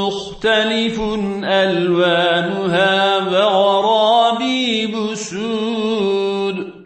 مختلف ألوانها وغرابيب سود.